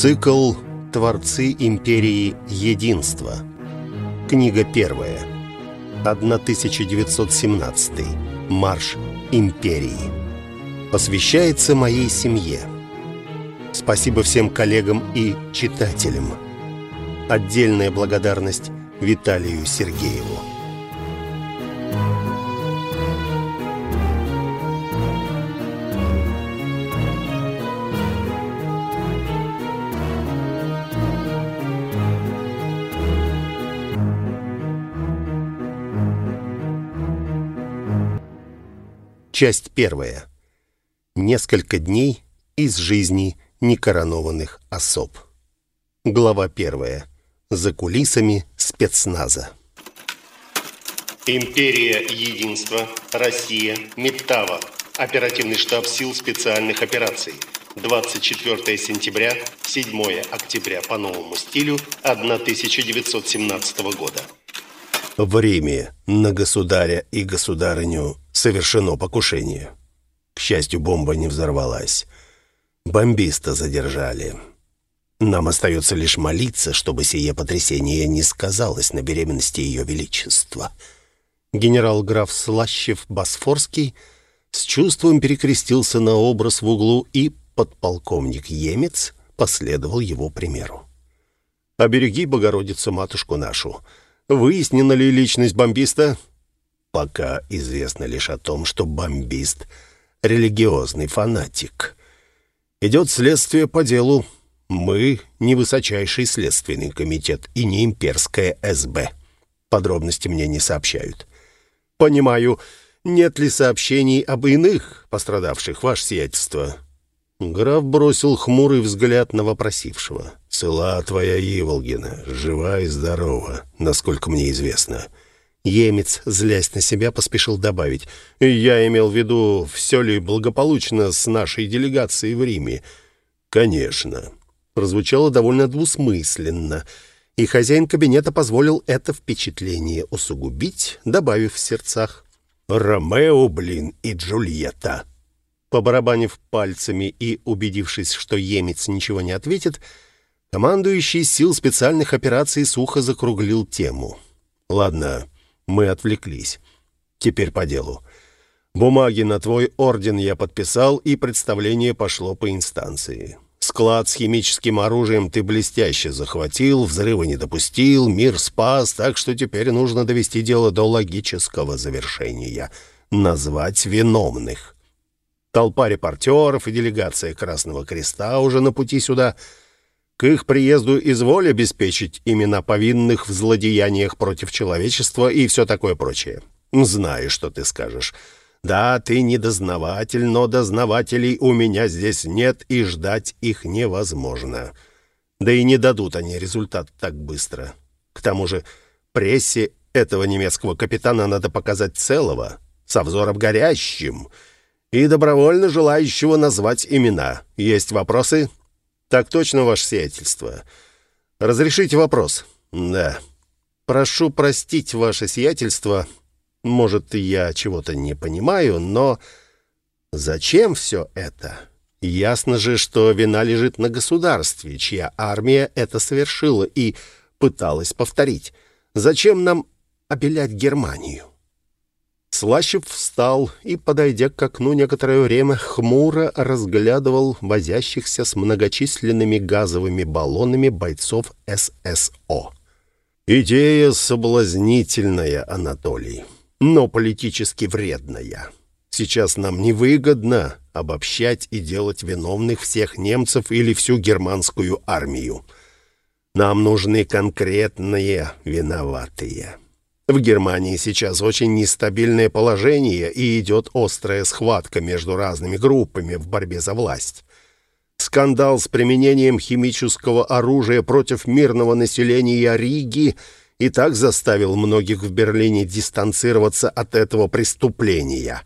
Цикл «Творцы империи Единства». Книга первая. 1917. Марш империи. Посвящается моей семье. Спасибо всем коллегам и читателям. Отдельная благодарность Виталию Сергееву. Часть первая. Несколько дней из жизни некоронованных особ. Глава первая. За кулисами спецназа. Империя Единства, Россия, Метава. Оперативный штаб сил специальных операций. 24 сентября, 7 октября по новому стилю 1917 года. Время на государя и государыню совершено покушение. К счастью, бомба не взорвалась. Бомбиста задержали. Нам остается лишь молиться, чтобы сие потрясение не сказалось на беременности Ее Величества. Генерал-граф Слащев-Босфорский с чувством перекрестился на образ в углу, и подполковник Емец последовал его примеру. «Обереги, Богородицу, матушку нашу. Выяснена ли личность бомбиста?» Пока известно лишь о том, что бомбист — религиозный фанатик. Идет следствие по делу. Мы — не высочайший следственный комитет и не имперская СБ. Подробности мне не сообщают. Понимаю, нет ли сообщений об иных пострадавших, ваше сиятельство?» Граф бросил хмурый взгляд на вопросившего. «Цела твоя Иволгина, жива и здорова, насколько мне известно». Емец, злясь на себя, поспешил добавить. «Я имел в виду, все ли благополучно с нашей делегацией в Риме?» «Конечно». Прозвучало довольно двусмысленно, и хозяин кабинета позволил это впечатление усугубить, добавив в сердцах. «Ромео, блин, и Джульетта!» Побарабанив пальцами и убедившись, что емец ничего не ответит, командующий сил специальных операций сухо закруглил тему. «Ладно, мы отвлеклись. Теперь по делу. Бумаги на твой орден я подписал, и представление пошло по инстанции. Склад с химическим оружием ты блестяще захватил, взрыва не допустил, мир спас, так что теперь нужно довести дело до логического завершения. Назвать виновных. Толпа репортеров и делегация Красного Креста уже на пути сюда — к их приезду изволь обеспечить имена повинных в злодеяниях против человечества и все такое прочее. Знаю, что ты скажешь. Да, ты не дознаватель, но дознавателей у меня здесь нет, и ждать их невозможно. Да и не дадут они результат так быстро. К тому же прессе этого немецкого капитана надо показать целого, со взором горящим, и добровольно желающего назвать имена. Есть вопросы?» «Так точно, ваше сиятельство. Разрешите вопрос?» «Да. Прошу простить ваше сиятельство. Может, я чего-то не понимаю, но зачем все это? Ясно же, что вина лежит на государстве, чья армия это совершила и пыталась повторить. Зачем нам обелять Германию?» Слащев встал и, подойдя к окну некоторое время, хмуро разглядывал возящихся с многочисленными газовыми баллонами бойцов ССО. «Идея соблазнительная, Анатолий, но политически вредная. Сейчас нам невыгодно обобщать и делать виновных всех немцев или всю германскую армию. Нам нужны конкретные виноватые». В Германии сейчас очень нестабильное положение и идет острая схватка между разными группами в борьбе за власть. Скандал с применением химического оружия против мирного населения Риги и так заставил многих в Берлине дистанцироваться от этого преступления.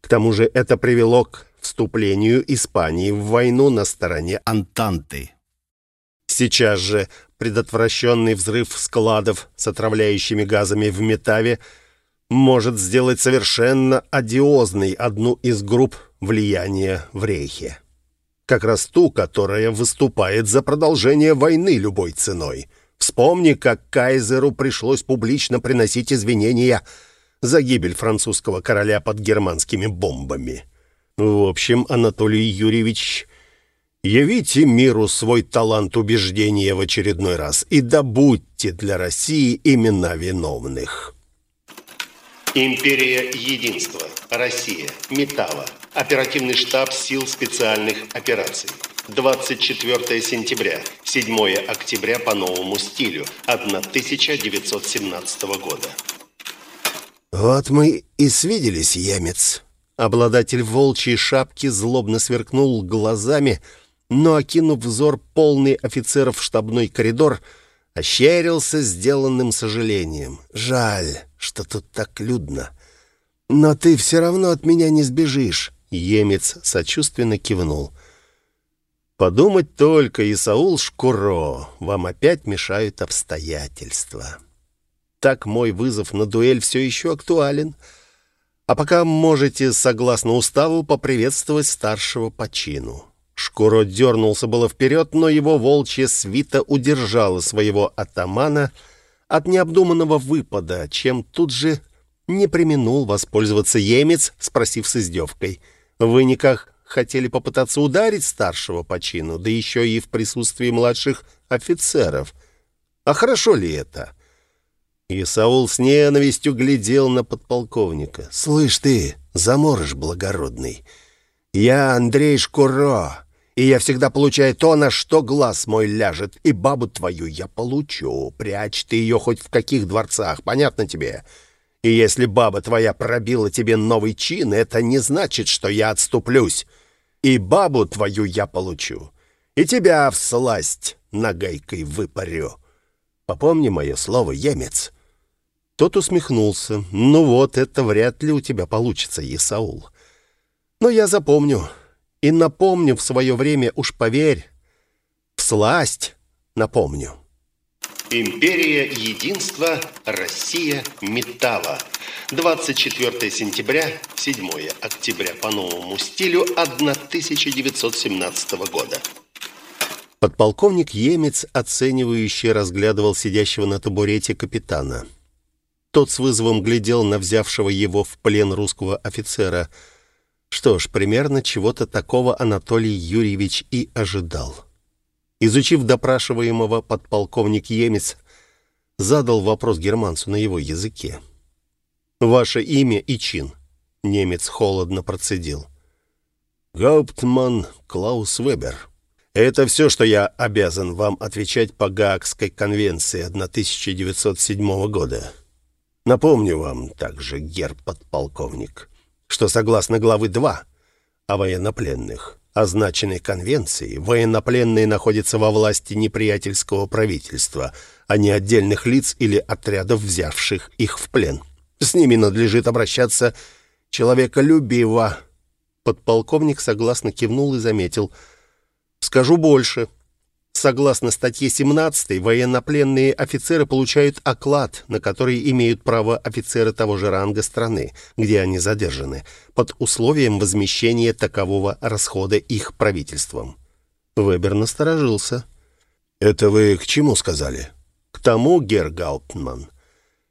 К тому же это привело к вступлению Испании в войну на стороне Антанты. Сейчас же предотвращенный взрыв складов с отравляющими газами в Метаве может сделать совершенно одиозной одну из групп влияния в Рейхе. как раз ту, которая выступает за продолжение войны любой ценой. Вспомни, как кайзеру пришлось публично приносить извинения за гибель французского короля под германскими бомбами. В общем, Анатолий Юрьевич, явите миру свой талант убеждения в очередной раз и добудьте для России имена виновных. Империя Единства. Россия. Металла. Оперативный штаб сил специальных операций. 24 сентября, 7 октября по новому стилю, 1917 года. Вот мы и свиделись, емец. Обладатель волчьей шапки злобно сверкнул глазами, но, окинув взор полный офицеров штабной коридор, ощерился сделанным сожалением. «Жаль, что тут так людно. Но ты все равно от меня не сбежишь». Емец сочувственно кивнул. «Подумать только, Исаул Шкуро, вам опять мешают обстоятельства. Так мой вызов на дуэль все еще актуален». А пока можете, согласно уставу, поприветствовать старшего по чину». Шкуро дернулся было вперед, но его волчья свита удержала своего атамана от необдуманного выпада, чем тут же не применул воспользоваться емец, спросив с издевкой. «Вы никак хотели попытаться ударить старшего по чину, да еще и в присутствии младших офицеров. А хорошо ли это?» И Саул с ненавистью глядел на подполковника. «Слышь ты, заморож благородный, я Андрей Шкуро, и я всегда получаю то, на что глаз мой ляжет, и бабу твою я получу. Прячь ты ее хоть в каких дворцах, понятно тебе? И если баба твоя пробила тебе новый чин, это не значит, что я отступлюсь. И бабу твою я получу, и тебя в сласть нагайкой выпарю. Попомни мое слово, емец». Тот усмехнулся. «Ну вот, это вряд ли у тебя получится, Исаул. Но я запомню. И напомню в свое время, уж поверь, в сласть напомню». Империя Единства, Россия, Металла. 24 сентября, 7 октября по новому стилю 1917 года. Подполковник Емец, оценивающе разглядывал сидящего на табурете капитана. Тот с вызовом глядел на взявшего его в плен русского офицера. Что ж, примерно чего-то такого Анатолий Юрьевич и ожидал. Изучив допрашиваемого, подполковник Емец задал вопрос германцу на его языке. «Ваше имя и чин?» Немец холодно процедил. «Гауптман Клаус Вебер. Это все, что я обязан вам отвечать по Гаагской конвенции 1907 года». Напомню вам также, герб-подполковник, что согласно главы 2 о военнопленных, означенной конвенции, военнопленные находятся во власти неприятельского правительства, а не отдельных лиц или отрядов, взявших их в плен. С ними надлежит обращаться человеколюбиво. Подполковник согласно кивнул и заметил. «Скажу больше. Согласно статье 17, военнопленные офицеры получают оклад, на который имеют право офицеры того же ранга страны, где они задержаны, под условием возмещения такового расхода их правительством. Вебер насторожился. «Это вы к чему сказали?» «К тому, Герр Гауптман,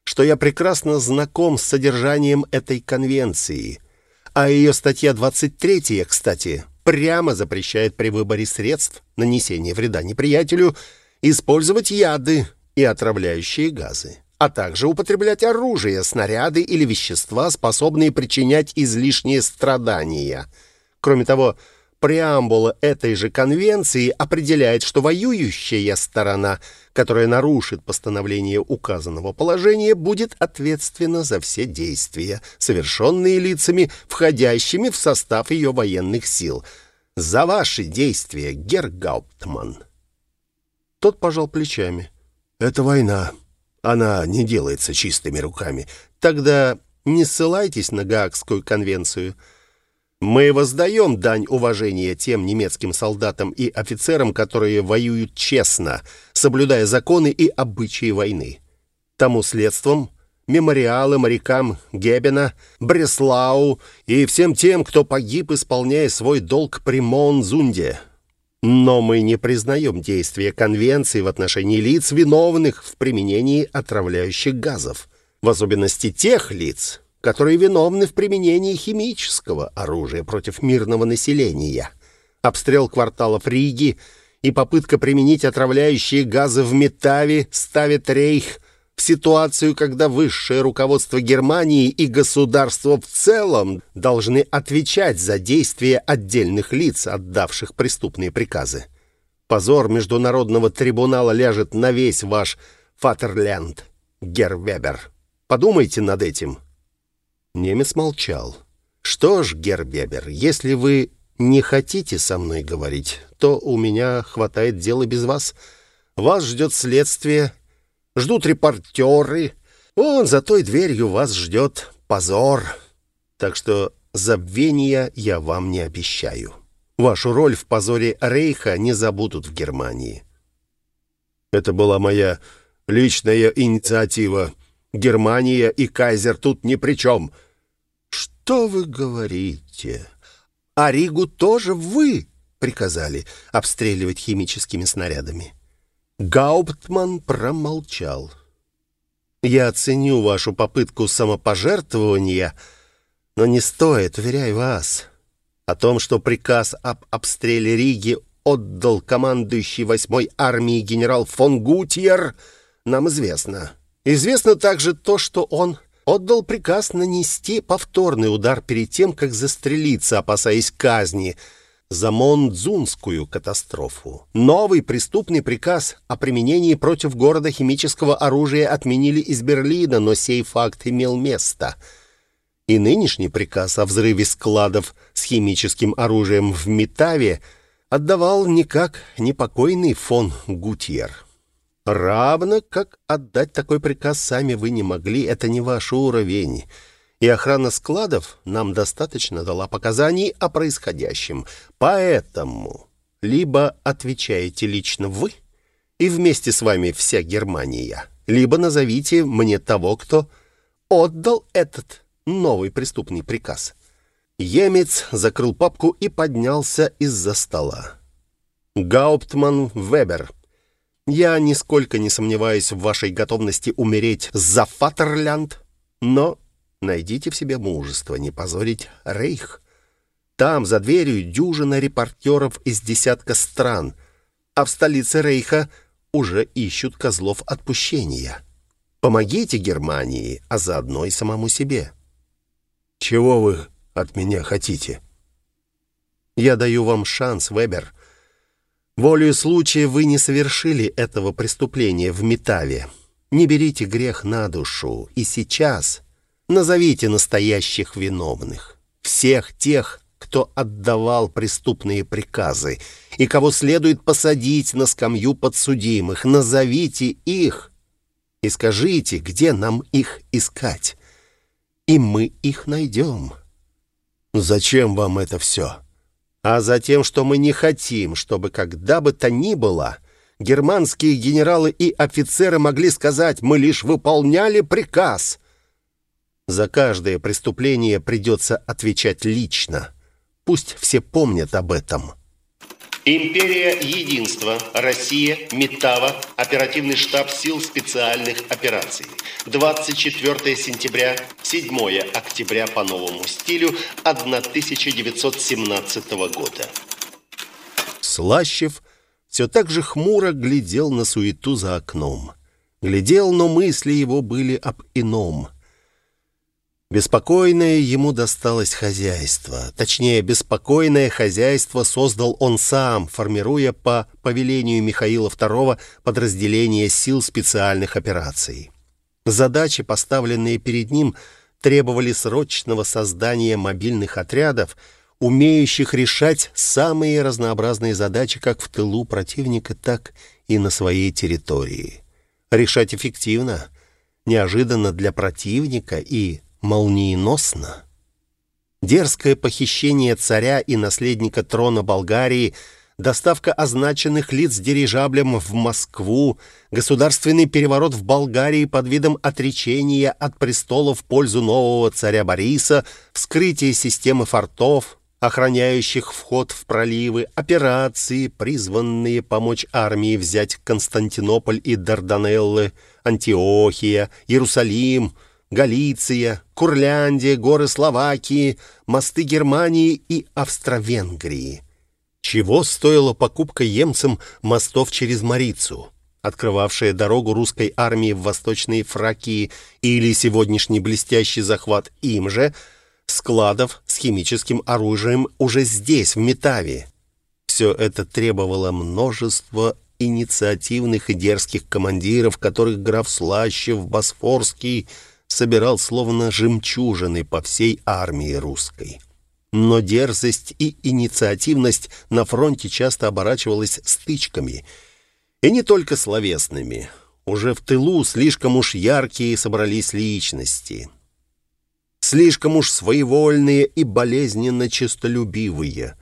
что я прекрасно знаком с содержанием этой конвенции, а ее статья 23, кстати, прямо запрещает при выборе средств нанесения вреда неприятелю использовать яды и отравляющие газы, а также употреблять оружие, снаряды или вещества, способные причинять излишние страдания. Кроме того, преамбула этой же конвенции определяет, что воюющая сторона, которая нарушит постановление указанного положения, будет ответственна за все действия, совершенные лицами, входящими в состав ее военных сил. За ваши действия, Гергауптман. Тот пожал плечами. «Это война. Она не делается чистыми руками. Тогда не ссылайтесь на Гаагскую конвенцию». Мы воздаем дань уважения тем немецким солдатам и офицерам, которые воюют честно, соблюдая законы и обычаи войны. Тому следством мемориалы морякам Гебена, Бреслау и всем тем, кто погиб, исполняя свой долг при Монзунде. Но мы не признаем действия конвенции в отношении лиц, виновных в применении отравляющих газов, в особенности тех лиц, которые виновны в применении химического оружия против мирного населения. Обстрел кварталов Риги и попытка применить отравляющие газы в Метаве ставит Рейх в ситуацию, когда высшее руководство Германии и государство в целом должны отвечать за действия отдельных лиц, отдавших преступные приказы. Позор международного трибунала ляжет на весь ваш Фатерленд, Гервебер. Подумайте над этим. Немец молчал. Что ж, Гервебер, если вы не хотите со мной говорить, то у меня хватает дела без вас. Вас ждет следствие, ждут репортеры. Вон за той дверью вас ждет позор. Так что забвения я вам не обещаю. Вашу роль в позоре Рейха не забудут в Германии. Это была моя личная инициатива. Германия и кайзер тут ни при чем. Что вы говорите? А Ригу тоже вы приказали обстреливать химическими снарядами. Гауптман промолчал. «Я ценю вашу попытку самопожертвования, но не стоит, уверяю вас. О том, что приказ об обстреле Риги отдал командующий восьмой армией генерал фон Гутьер, нам известно. Известно также то, что он отдал приказ нанести повторный удар перед тем, как застрелиться, опасаясь казни — за Мондзунскую катастрофу. Новый преступный приказ о применении против города химического оружия отменили из Берлина, но сей факт имел место. И нынешний приказ о взрыве складов с химическим оружием в Метаве отдавал никак непокойный фон Гутьер. Равно как отдать такой приказ сами вы не могли, это не ваш уровень и охрана складов нам достаточно дала показаний о происходящем. Поэтому либо отвечаете лично вы, и вместе с вами вся Германия, либо назовите мне того, кто отдал этот новый преступный приказ. Емец закрыл папку и поднялся из-за стола. Гауптман Вебер, я нисколько не сомневаюсь в вашей готовности умереть за Фатерлянд, но Найдите в себе мужество не позорить Рейх. Там, за дверью, дюжина репортеров из десятка стран, а в столице Рейха уже ищут козлов отпущения. Помогите Германии, а заодно и самому себе. Чего вы от меня хотите? Я даю вам шанс, Вебер. Волею случая вы не совершили этого преступления в Метаве. Не берите грех на душу. И сейчас Назовите настоящих виновных. Всех тех, кто отдавал преступные приказы и кого следует посадить на скамью подсудимых. Назовите их и скажите, где нам их искать. И мы их найдем. Зачем вам это все? А затем, что мы не хотим, чтобы когда бы то ни было германские генералы и офицеры могли сказать «мы лишь выполняли приказ», за каждое преступление придется отвечать лично. Пусть все помнят об этом. Империя Единства, Россия, Метава, оперативный штаб сил специальных операций. 24 сентября, 7 октября по новому стилю 1917 года. Слащев все так же хмуро глядел на суету за окном. Глядел, но мысли его были об ином – Беспокойное ему досталось хозяйство. Точнее, беспокойное хозяйство создал он сам, формируя по повелению Михаила II подразделение сил специальных операций. Задачи, поставленные перед ним, требовали срочного создания мобильных отрядов, умеющих решать самые разнообразные задачи как в тылу противника, так и на своей территории. Решать эффективно, неожиданно для противника и молниеносно. Дерзкое похищение царя и наследника трона Болгарии, доставка означенных лиц дирижаблем в Москву, государственный переворот в Болгарии под видом отречения от престола в пользу нового царя Бориса, вскрытие системы фортов, охраняющих вход в проливы, операции, призванные помочь армии взять Константинополь и Дарданеллы, Антиохия, Иерусалим, Галиция, Курляндия, горы Словакии, мосты Германии и Австро-Венгрии. Чего стоила покупка емцам мостов через Марицу, открывавшая дорогу русской армии в Восточной Фракии, или сегодняшний блестящий захват им же – складов с химическим оружием уже здесь, в Метаве. Все это требовало множества инициативных и дерзких командиров, которых граф Слащев Босфорский собирал словно жемчужины по всей армии русской. Но дерзость и инициативность на фронте часто оборачивалась стычками. И не только словесными. Уже в тылу слишком уж яркие собрались личности — слишком уж своевольные и болезненно честолюбивые.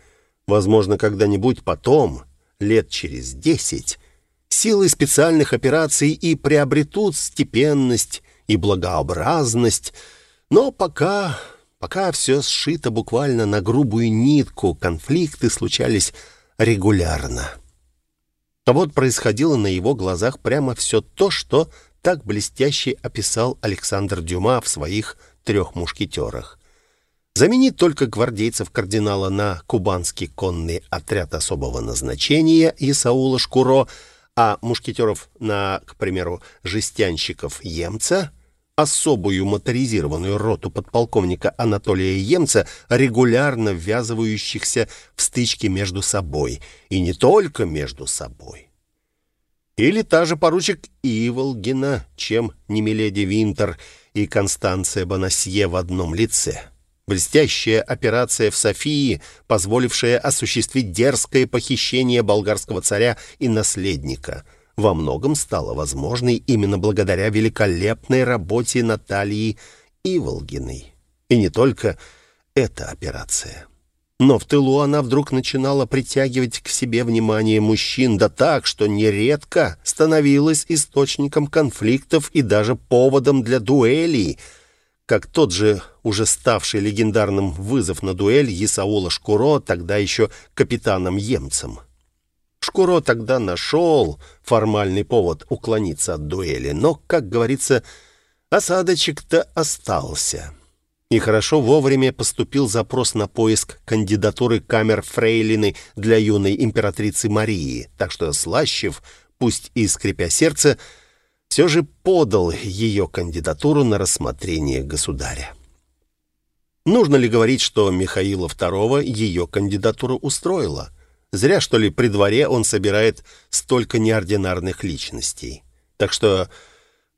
Возможно, когда-нибудь потом, лет через десять, силы специальных операций и приобретут степенность и благообразность, но пока, пока все сшито буквально на грубую нитку, конфликты случались регулярно. А вот происходило на его глазах прямо все то, что так блестяще описал Александр Дюма в своих трех мушкетерах. Заменить только гвардейцев кардинала на кубанский конный отряд особого назначения Исаула Шкуро, а мушкетеров на, к примеру, жестянщиков Емца, особую моторизированную роту подполковника Анатолия Емца, регулярно ввязывающихся в стычки между собой, и не только между собой. Или та же поручик Иволгина, чем не Миледи Винтер — и Констанция Бонасье в одном лице. Блестящая операция в Софии, позволившая осуществить дерзкое похищение болгарского царя и наследника, во многом стала возможной именно благодаря великолепной работе Натальи Иволгиной. И не только эта операция. Но в тылу она вдруг начинала притягивать к себе внимание мужчин, да так, что нередко становилась источником конфликтов и даже поводом для дуэлей, как тот же уже ставший легендарным вызов на дуэль Исаула Шкуро, тогда еще капитаном-емцем. Шкуро тогда нашел формальный повод уклониться от дуэли, но, как говорится, осадочек-то остался. И хорошо вовремя поступил запрос на поиск кандидатуры камер фрейлины для юной императрицы Марии, так что Слащев, пусть и скрипя сердце, все же подал ее кандидатуру на рассмотрение государя. Нужно ли говорить, что Михаила II ее кандидатуру устроила? Зря, что ли, при дворе он собирает столько неординарных личностей. Так что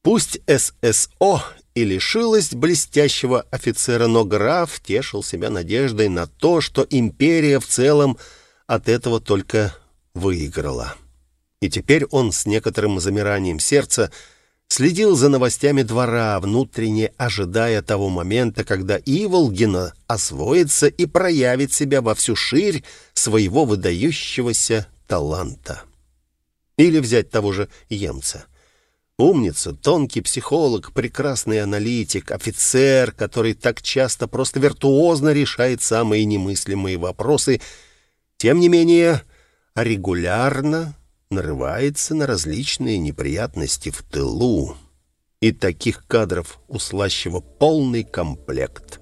пусть ССО и лишилась блестящего офицера, но граф тешил себя надеждой на то, что империя в целом от этого только выиграла. И теперь он с некоторым замиранием сердца следил за новостями двора, внутренне ожидая того момента, когда Иволгина освоится и проявит себя во всю ширь своего выдающегося таланта. Или взять того же Емца. Умница, тонкий психолог, прекрасный аналитик, офицер, который так часто просто виртуозно решает самые немыслимые вопросы, тем не менее регулярно нарывается на различные неприятности в тылу. И таких кадров у слащего полный комплект.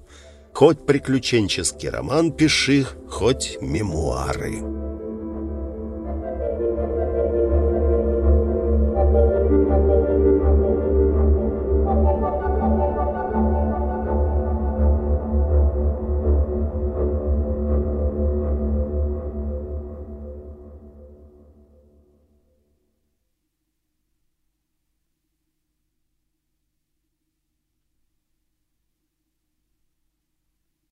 Хоть приключенческий роман пиши, хоть мемуары.